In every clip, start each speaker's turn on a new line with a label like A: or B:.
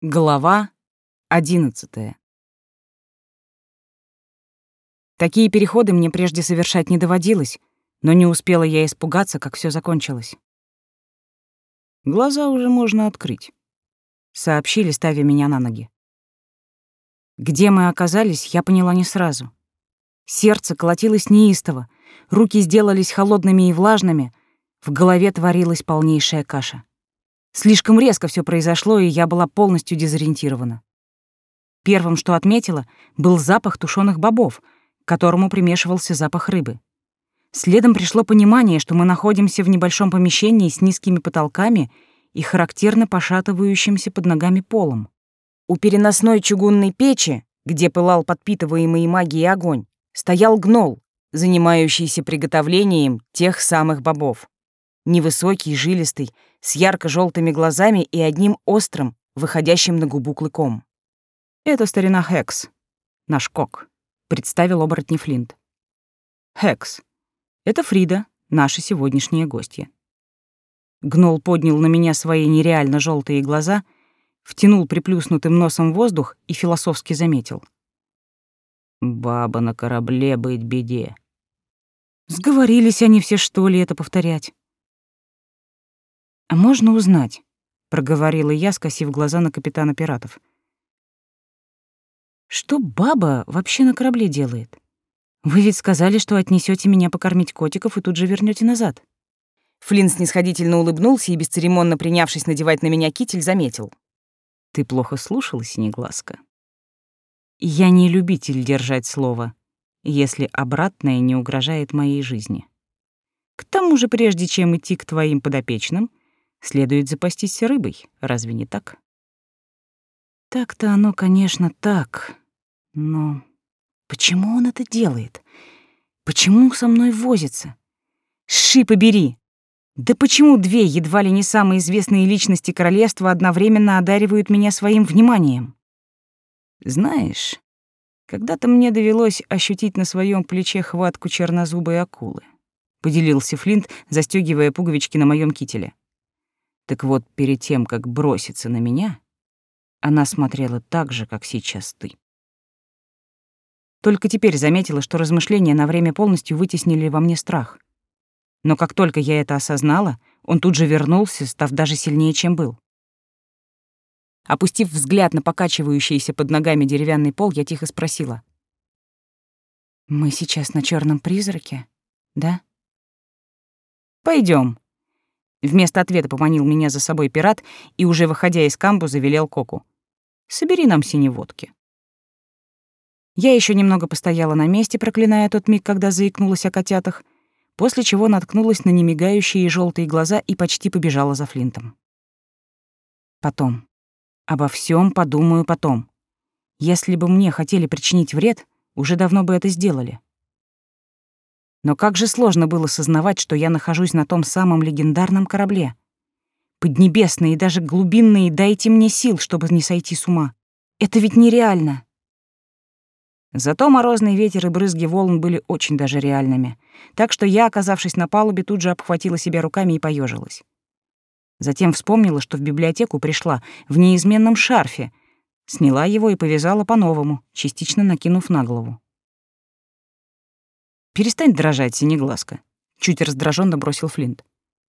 A: Глава одиннадцатая. Такие переходы мне прежде совершать не доводилось, но не успела я испугаться, как все закончилось. Глаза уже можно открыть, сообщили, ставя меня на ноги. Где мы оказались, я поняла не сразу. Сердце колотилось неистово, руки сделались холодными и влажными, в голове творилась полнейшая каша. Слишком резко все произошло, и я была полностью дезориентирована. Первым, что отметила, был запах тушеных бобов, к которому примешивался запах рыбы. Следом пришло понимание, что мы находимся в небольшом помещении с низкими потолками и характерно пошатывающимся под ногами полом. У переносной чугунной печи, где пылал подпитываемый магией огонь, стоял гнол, занимающийся приготовлением тех самых бобов. Невысокий, жилистый, с ярко-желтыми глазами и одним острым, выходящим на губу клыком. «Это старина Хекс, наш кок», — представил оборотни Флинт. «Хекс, это Фрида, наши сегодняшние гости». Гнол поднял на меня свои нереально желтые глаза, втянул приплюснутым носом воздух и философски заметил. «Баба на корабле быть беде». Сговорились они все, что ли, это повторять. «А можно узнать?» — проговорила я, скосив глаза на капитана пиратов. «Что баба вообще на корабле делает? Вы ведь сказали, что отнесете меня покормить котиков и тут же вернете назад».
B: Флинн снисходительно улыбнулся и, бесцеремонно принявшись надевать на меня китель, заметил.
A: «Ты плохо слушала, Синеглазка. Я не любитель держать слово, если обратное не угрожает моей жизни. К тому же, прежде чем идти к твоим подопечным, Следует запастись рыбой, разве не так? Так-то оно, конечно, так. Но почему он это делает? Почему со мной возится? Ши побери! Да почему две едва ли не самые известные личности королевства одновременно одаривают меня своим вниманием? Знаешь, когда-то мне довелось ощутить на своем плече хватку чернозубой акулы. Поделился Флинт, застегивая пуговички на моем кителе. Так вот, перед тем, как броситься на меня, она смотрела так же, как сейчас ты. Только теперь заметила, что размышления на время полностью вытеснили во мне страх. Но как только я это осознала, он тут же вернулся, став даже сильнее, чем был. Опустив взгляд на покачивающийся под ногами деревянный пол, я тихо спросила. «Мы сейчас на черном призраке, да?» Пойдем, Вместо ответа поманил меня за собой пират и, уже выходя из камбуза, велел Коку. «Собери нам синеводки». Я еще немного постояла на месте, проклиная тот миг, когда заикнулась о котятах, после чего наткнулась на немигающие желтые глаза и почти побежала за Флинтом. Потом. Обо всем подумаю потом. Если бы мне хотели причинить вред, уже давно бы это сделали. Но как же сложно было сознавать, что я нахожусь на том самом легендарном корабле. Поднебесные и даже глубинные дайте мне сил, чтобы не сойти с ума. Это ведь нереально. Зато морозный ветер и брызги волн были очень даже реальными, так что я, оказавшись на палубе, тут же обхватила себя руками и поежилась. Затем вспомнила, что в библиотеку пришла в неизменном шарфе, сняла его и повязала по-новому, частично накинув на голову. Перестань дрожать, синеглазка, чуть раздраженно бросил Флинт.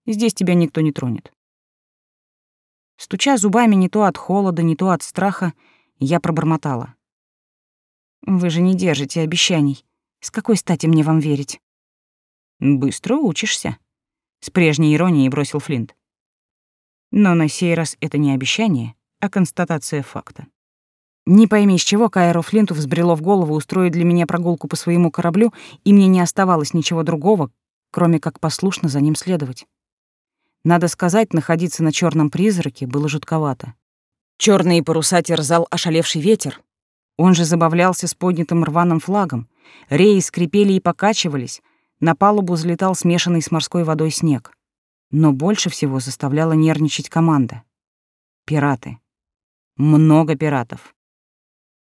A: Здесь тебя никто не тронет. Стуча зубами не то от холода, не то от страха, я пробормотала. Вы же не держите обещаний. С какой стати мне вам верить? Быстро учишься, с прежней иронией бросил Флинт. Но на сей раз это не обещание, а констатация факта. Не пойми, с чего Кайру Флинту взбрело в голову устроить для меня прогулку по своему кораблю, и мне не оставалось ничего другого, кроме как послушно за ним следовать. Надо сказать, находиться на черном призраке было жутковато. Черные паруса терзал ошалевший ветер. Он же забавлялся с поднятым рваным флагом. Реи скрипели и покачивались. На палубу взлетал смешанный с морской водой снег. Но больше всего заставляла нервничать команда. Пираты. Много пиратов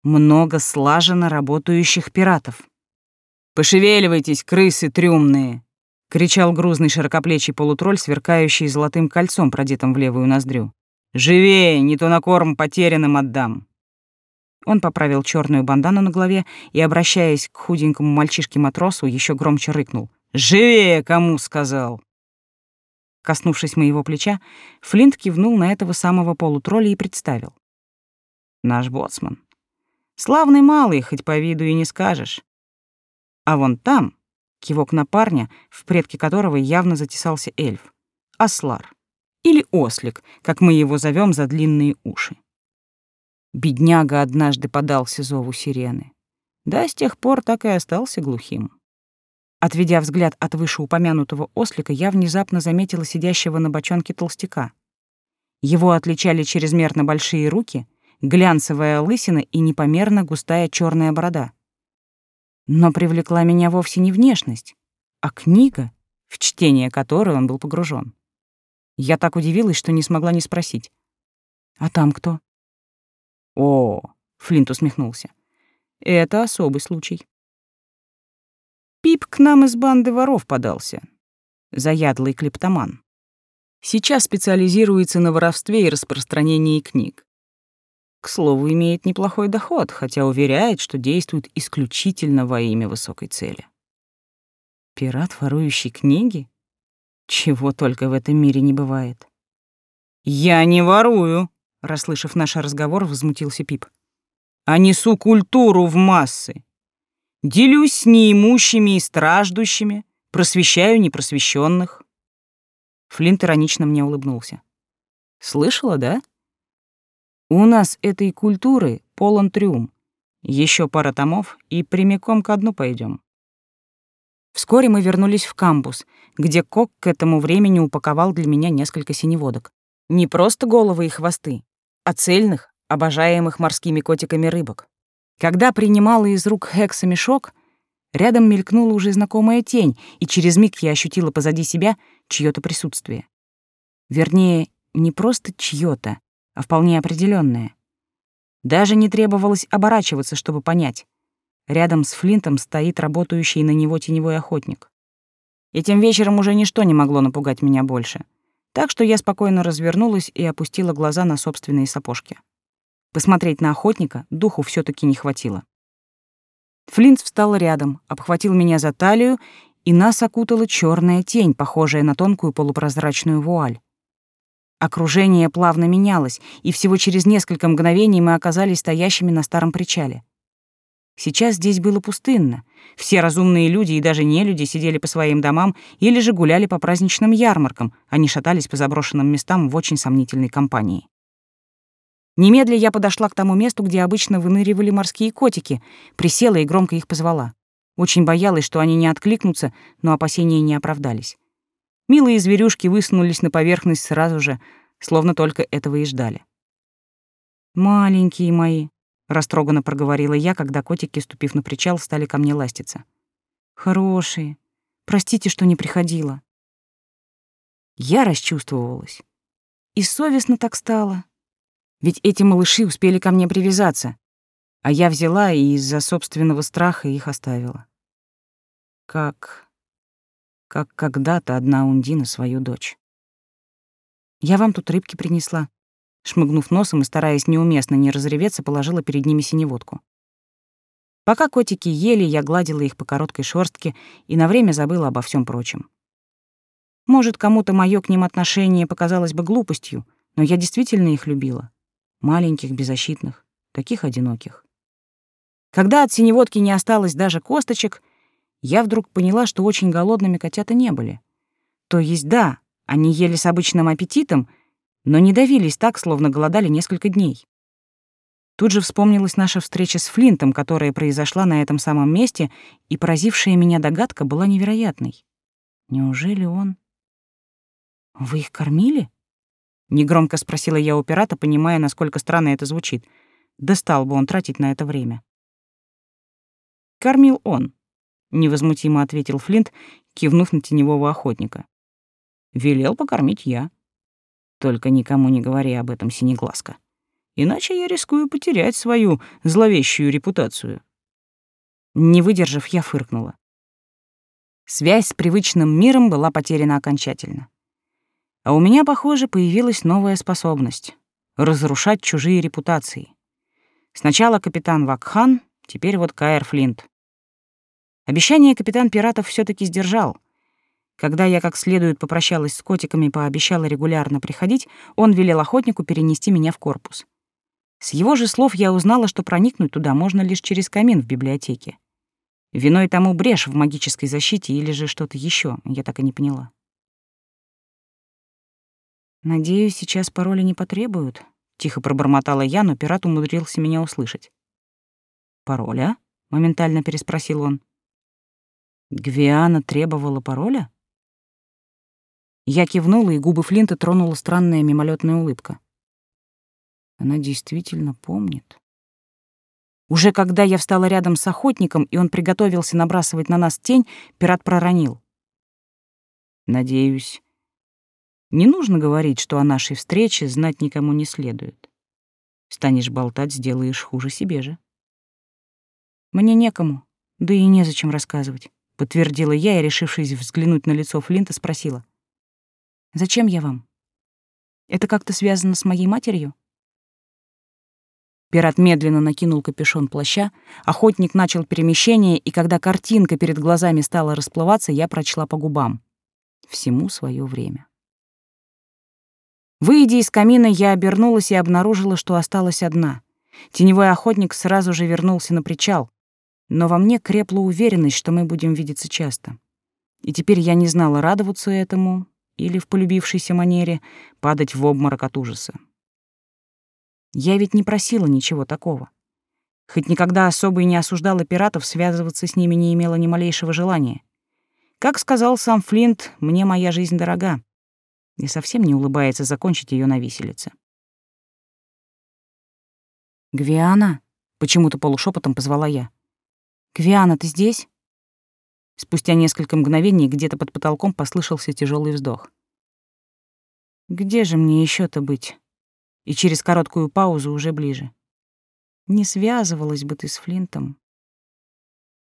A: много слаженно работающих пиратов. «Пошевеливайтесь, крысы трюмные!» — кричал грузный широкоплечий полутроль, сверкающий золотым кольцом, продетым в левую ноздрю. Живее, не то на корм потерянным отдам. Он поправил черную бандану на голове и, обращаясь к худенькому мальчишке-матросу, еще громче рыкнул. «Живее, кому сказал!» Коснувшись моего плеча, Флинт кивнул на этого самого полутролля и представил. «Наш боцман. Славный малый, хоть по виду и не скажешь. А вон там, кивок на парня, в предке которого явно затесался эльф, ослар. Или ослик, как мы его зовем за длинные уши. Бедняга однажды подался зову сирены. Да, с тех пор так и остался глухим. Отведя взгляд от вышеупомянутого ослика, я внезапно заметила сидящего на бочонке толстяка. Его отличали чрезмерно большие руки, глянцевая лысина и непомерно густая черная борода. Но привлекла меня вовсе не внешность, а книга, в чтение которой он был погружен. Я так удивилась, что не смогла не спросить. «А там кто?» О, Флинт усмехнулся. Это особый случай. Пип к нам из банды воров подался. Заядлый клептоман. Сейчас специализируется на воровстве и распространении книг. К слову, имеет неплохой доход, хотя уверяет, что действует исключительно во имя высокой цели. Пират, ворующий книги? Чего только в этом мире не бывает. «Я не ворую», Расслышав наш разговор, возмутился Пип. «А несу культуру в массы. Делюсь с неимущими и страждущими, просвещаю непросвещенных. Флинт иронично мне улыбнулся. «Слышала, да? У нас этой культуры полон трюм. Еще пара томов, и прямиком ко дну пойдем. Вскоре мы вернулись в камбус, где Кок к этому времени упаковал для меня несколько синеводок. Не просто головы и хвосты, а цельных, обожаемых морскими котиками рыбок. Когда принимала из рук Хекса мешок, рядом мелькнула уже знакомая тень, и через миг я ощутила позади себя чье то присутствие. Вернее, не просто чье то а вполне определенное. Даже не требовалось оборачиваться, чтобы понять. Рядом с Флинтом стоит работающий на него теневой охотник. Этим вечером уже ничто не могло напугать меня больше — так что я спокойно развернулась и опустила глаза на собственные сапожки. Посмотреть на охотника духу все таки не хватило. Флинт встал рядом, обхватил меня за талию, и нас окутала черная тень, похожая на тонкую полупрозрачную вуаль. Окружение плавно менялось, и всего через несколько мгновений мы оказались стоящими на старом причале. Сейчас здесь было пустынно. Все разумные люди и даже нелюди сидели по своим домам или же гуляли по праздничным ярмаркам, а не шатались по заброшенным местам в очень сомнительной компании. Немедля я подошла к тому месту, где обычно выныривали морские котики, присела и громко их позвала. Очень боялась, что они не откликнутся, но опасения не оправдались. Милые зверюшки высунулись на поверхность сразу же, словно только этого и ждали. «Маленькие мои», растроганно проговорила я, когда котики, ступив на причал, стали ко мне ластиться. Хорошие. Простите, что не приходила. Я расчувствовалась. И совестно так стало. Ведь эти малыши успели ко мне привязаться, а я взяла и из-за собственного страха их оставила. Как... как когда-то одна Ундина свою дочь. Я вам тут рыбки принесла. Шмыгнув носом и стараясь неуместно не разреветься, положила перед ними синеводку. Пока котики ели, я гладила их по короткой шорстке и на время забыла обо всем прочем. Может, кому-то моё к ним отношение показалось бы глупостью, но я действительно их любила. Маленьких, беззащитных, таких одиноких. Когда от синеводки не осталось даже косточек, я вдруг поняла, что очень голодными котята не были. То есть да, они ели с обычным аппетитом — но не давились так, словно голодали несколько дней. Тут же вспомнилась наша встреча с Флинтом, которая произошла на этом самом месте, и поразившая меня догадка была невероятной. Неужели он... «Вы их кормили?» Негромко спросила я у пирата, понимая, насколько странно это звучит. Да стал бы он тратить на это время. «Кормил он», — невозмутимо ответил Флинт, кивнув на теневого охотника. «Велел покормить я». Только никому не говори об этом, Синеглазка. Иначе я рискую потерять свою зловещую репутацию. Не выдержав, я фыркнула. Связь с привычным миром была потеряна окончательно. А у меня, похоже, появилась новая способность разрушать чужие репутации. Сначала капитан Вакхан, теперь вот Каэр Флинт. Обещание капитан пиратов все таки сдержал. Когда я как следует попрощалась с котиками и пообещала регулярно приходить, он велел охотнику перенести меня в корпус. С его же слов я узнала, что проникнуть туда можно лишь через камин в библиотеке. Виной тому брешь в магической защите или же что-то еще, я так и не поняла. «Надеюсь, сейчас пароля не потребуют», — тихо пробормотала я, но пират умудрился меня услышать. «Пароля?» — моментально переспросил он. «Гвиана требовала пароля?» Я кивнула, и губы Флинта тронула странная мимолетная улыбка. Она действительно помнит. Уже когда я встала рядом с охотником, и он приготовился набрасывать на нас тень, пират проронил. «Надеюсь, не нужно говорить, что о нашей встрече знать никому не следует. Станешь болтать, сделаешь хуже себе же. Мне некому, да и незачем рассказывать, подтвердила я и, решившись взглянуть на лицо Флинта, спросила. Зачем я вам? Это как-то связано с моей матерью? Пират медленно накинул капюшон плаща, охотник начал перемещение, и когда картинка перед глазами стала расплываться, я прочла по губам. Всему свое время. Выйдя из камина, я обернулась и обнаружила, что осталась одна. Теневой охотник сразу же вернулся на причал, но во мне крепла уверенность, что мы будем видеться часто. И теперь я не знала, радоваться этому или в полюбившейся манере падать в обморок от ужаса. Я ведь не просила ничего такого. Хоть никогда особо и не осуждала пиратов, связываться с ними не имела ни малейшего желания. Как сказал сам Флинт, мне моя жизнь дорога и совсем не улыбается закончить ее на виселице. «Гвиана?» — почему-то полушепотом позвала я. «Гвиана, ты здесь?» Спустя несколько мгновений где-то под потолком послышался тяжелый вздох. «Где же мне еще то быть?» И через короткую паузу уже ближе. «Не связывалась бы ты с Флинтом?»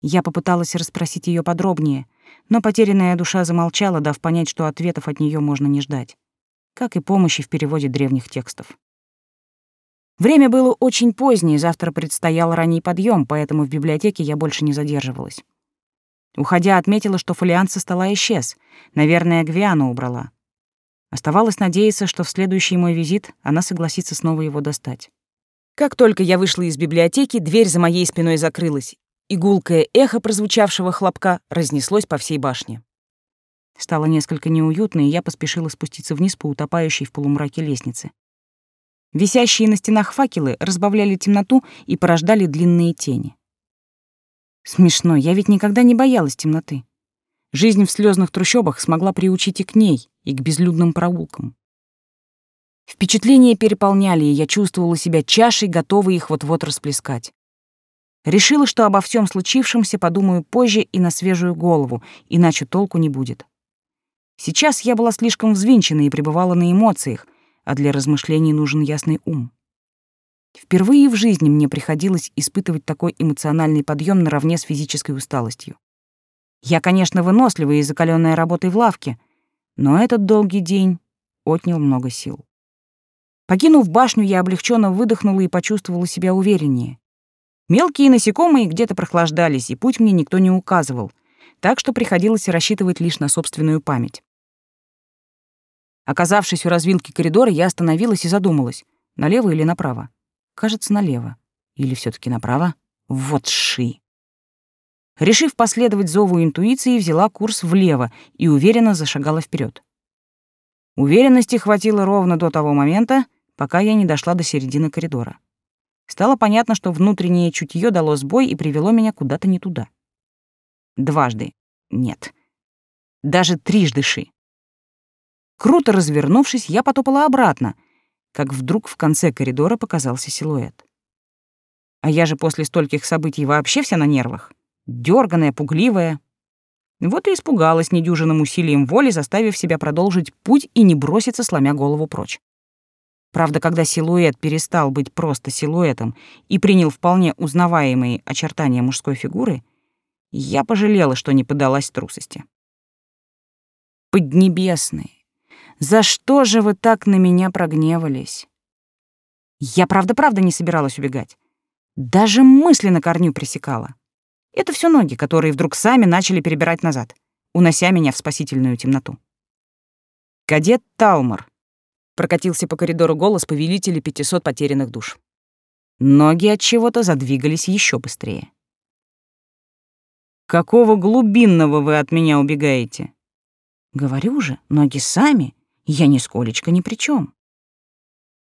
A: Я попыталась расспросить ее подробнее, но потерянная душа замолчала, дав понять, что ответов от нее можно не ждать, как и помощи в переводе древних текстов. Время было очень позднее, завтра предстоял ранний подъем, поэтому в библиотеке я больше не задерживалась. Уходя, отметила, что фолиант со стола исчез. Наверное, Гвиана убрала. Оставалось надеяться, что в следующий мой визит она согласится снова его достать. Как только я вышла из библиотеки, дверь за моей спиной закрылась, и гулкое эхо прозвучавшего хлопка разнеслось по всей башне. Стало несколько неуютно, и я поспешила спуститься вниз по утопающей в полумраке лестнице. Висящие на стенах факелы разбавляли темноту и порождали длинные тени. Смешно, я ведь никогда не боялась темноты. Жизнь в слезных трущобах смогла приучить и к ней, и к безлюдным проулкам. Впечатления переполняли, и я чувствовала себя чашей, готовой их вот-вот расплескать. Решила, что обо всем случившемся подумаю позже и на свежую голову, иначе толку не будет. Сейчас я была слишком взвинчена и пребывала на эмоциях, а для размышлений нужен ясный ум. Впервые в жизни мне приходилось испытывать такой эмоциональный подъем наравне с физической усталостью. Я, конечно, выносливая и закаленная работой в лавке, но этот долгий день отнял много сил. Покинув башню, я облегченно выдохнула и почувствовала себя увереннее. Мелкие насекомые где-то прохлаждались, и путь мне никто не указывал, так что приходилось рассчитывать лишь на собственную память. Оказавшись у развилки коридора, я остановилась и задумалась, налево или направо. Кажется, налево. Или все таки направо? Вот ши. Решив последовать зову интуиции, взяла курс влево и уверенно зашагала вперед. Уверенности хватило ровно до того момента, пока я не дошла до середины коридора. Стало понятно, что внутреннее чутье дало сбой и привело меня куда-то не туда. Дважды. Нет. Даже трижды ши. Круто развернувшись, я потопала обратно, как вдруг в конце коридора показался силуэт. А я же после стольких событий вообще вся на нервах. дерганая, пугливая. Вот и испугалась недюжинным усилием воли, заставив себя продолжить путь и не броситься, сломя голову прочь. Правда, когда силуэт перестал быть просто силуэтом и принял вполне узнаваемые очертания мужской фигуры, я пожалела, что не поддалась трусости. «Поднебесные, за что же вы так на меня прогневались? Я правда-правда не собиралась убегать. Даже мысли на корню пресекала. Это все ноги, которые вдруг сами начали перебирать назад, унося меня в спасительную темноту. «Кадет Талмор», — прокатился по коридору голос повелителя 500 потерянных душ. Ноги от чего-то задвигались еще быстрее. «Какого глубинного вы от меня убегаете?» «Говорю же, ноги сами, я нисколечко ни при чем.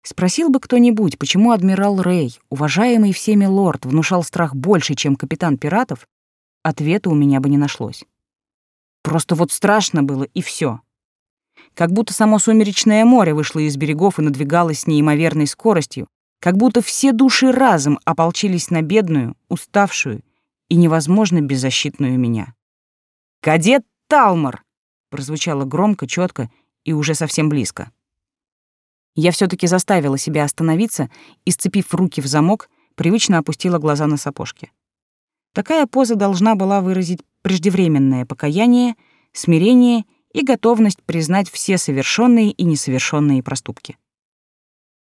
A: Спросил бы кто-нибудь, почему адмирал Рэй, уважаемый всеми лорд, внушал страх больше, чем капитан пиратов, ответа у меня бы не нашлось. Просто вот страшно было, и все. Как будто само сумеречное море вышло из берегов и надвигалось с неимоверной скоростью, как будто все души разом ополчились на бедную, уставшую и невозможно беззащитную меня. «Кадет Талмор!» прозвучало громко, четко и уже совсем близко. Я все таки заставила себя остановиться и, сцепив руки в замок, привычно опустила глаза на сапожки. Такая поза должна была выразить преждевременное покаяние, смирение и готовность признать все совершенные и несовершенные проступки.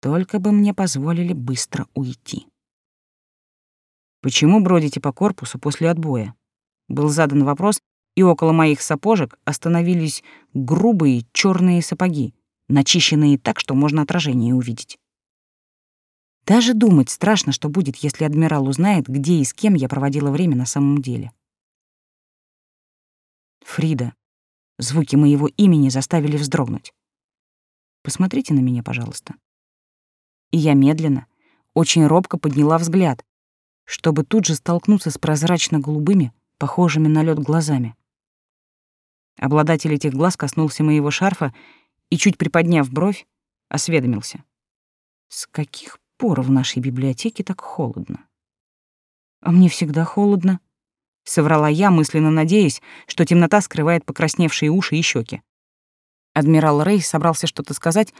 A: Только бы мне позволили быстро уйти. «Почему бродите по корпусу после отбоя?» Был задан вопрос, и около моих сапожек остановились грубые черные сапоги, начищенные так, что можно отражение увидеть. Даже думать страшно, что будет, если адмирал узнает, где и с кем я проводила время на самом деле. Фрида. Звуки моего имени заставили вздрогнуть. Посмотрите на меня, пожалуйста. И я медленно, очень робко подняла взгляд, чтобы тут же столкнуться с прозрачно-голубыми, похожими на лед глазами. Обладатель этих глаз коснулся моего шарфа и, чуть приподняв бровь, осведомился. «С каких пор в нашей библиотеке так холодно?» «А мне всегда холодно», — соврала я, мысленно надеясь, что темнота скрывает покрасневшие уши и щеки. Адмирал Рей собрался что-то сказать,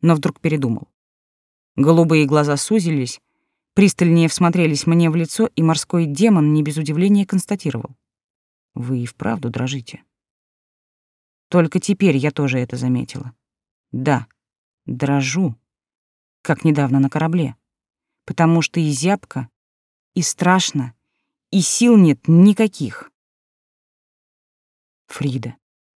A: но вдруг передумал. Голубые глаза сузились, пристальнее всмотрелись мне в лицо, и морской демон не без удивления констатировал. «Вы и вправду дрожите». Только теперь я тоже это заметила. Да, дрожу, как недавно на корабле, потому что и зябко, и страшно, и сил нет никаких. Фрида.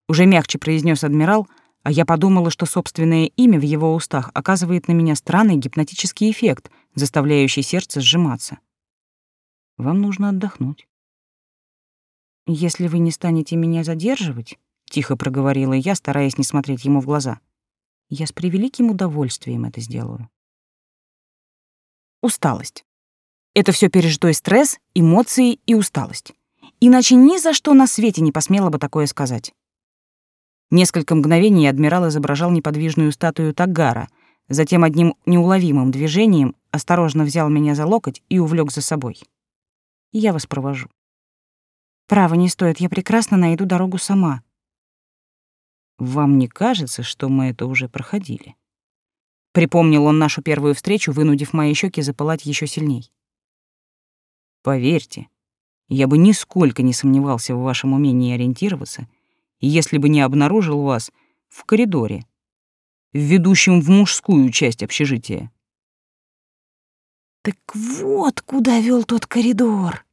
A: Уже мягче произнес адмирал, а я подумала, что собственное имя в его устах оказывает на меня странный гипнотический эффект, заставляющий сердце сжиматься. Вам нужно отдохнуть. Если вы не станете меня задерживать, тихо проговорила я, стараясь не смотреть ему в глаза. Я с превеликим удовольствием это сделаю. Усталость. Это все пережитой стресс, эмоции и усталость. Иначе ни за что на свете не посмела бы такое сказать. Несколько мгновений адмирал изображал неподвижную статую Тагара, затем одним неуловимым движением осторожно взял меня за локоть и увлек за собой. Я вас провожу. Право не стоит, я прекрасно найду дорогу сама. Вам не кажется, что мы это уже проходили? Припомнил он нашу первую встречу, вынудив мои щеки запылать еще сильней. Поверьте, я бы нисколько не сомневался в вашем умении ориентироваться, если бы не обнаружил вас в коридоре, ведущем в мужскую часть общежития. Так вот, куда вел тот коридор.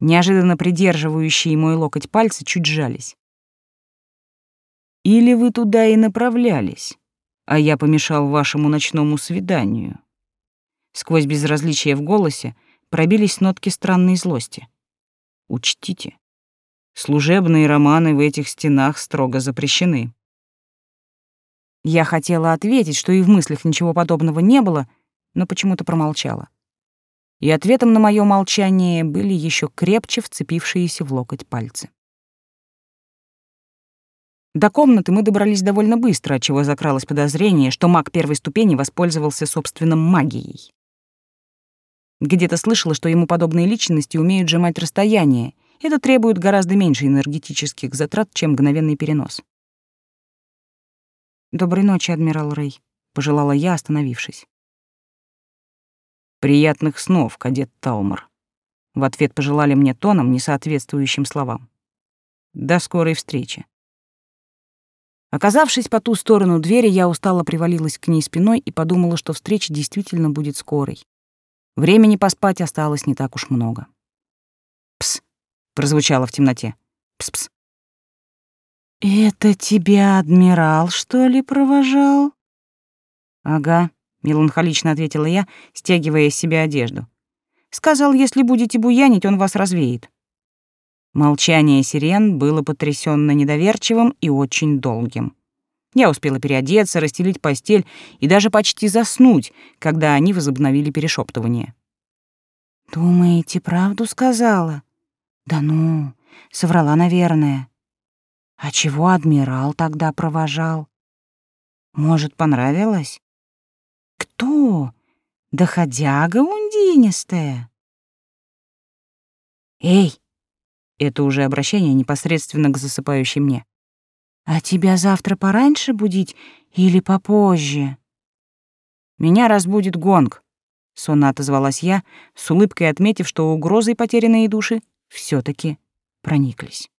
A: Неожиданно придерживающие мой локоть пальцы чуть сжались. Или вы туда и направлялись, а я помешал вашему ночному свиданию?» Сквозь безразличие в голосе пробились нотки странной злости. «Учтите, служебные романы в этих стенах строго запрещены». Я хотела ответить, что и в мыслях ничего подобного не было, но почему-то промолчала. И ответом на мое молчание были еще крепче вцепившиеся в локоть пальцы. До комнаты мы добрались довольно быстро, отчего закралось подозрение, что маг первой ступени воспользовался собственным магией. Где-то слышала, что ему подобные личности умеют сжимать расстояние. Это требует гораздо меньше энергетических затрат, чем мгновенный перенос. «Доброй ночи, адмирал Рэй», — пожелала я, остановившись. «Приятных снов, кадет Талмор», — в ответ пожелали мне тоном, несоответствующим словам. «До скорой встречи». Оказавшись по ту сторону двери, я устало привалилась к ней спиной и подумала, что встреча действительно будет скорой. Времени поспать осталось не так уж много. «Пс!» — прозвучало в темноте. «Пс-пс!» «Это тебя адмирал, что ли, провожал?» «Ага», — меланхолично ответила я, стягивая из себя одежду. «Сказал, если будете буянить, он вас развеет». Молчание сирен было потрясенно недоверчивым и очень долгим. Я успела переодеться, расстелить постель и даже почти заснуть, когда они возобновили перешептывание. «Думаете, правду сказала?» «Да ну, соврала, наверное. А чего адмирал тогда провожал? Может, понравилось?» «Кто? Доходяга ундинистая?» «Эй, это уже обращение непосредственно к засыпающей мне. «А тебя завтра пораньше будить или попозже?» «Меня разбудит гонг», — сонно отозвалась я, с улыбкой отметив, что угрозой потерянные души все таки прониклись.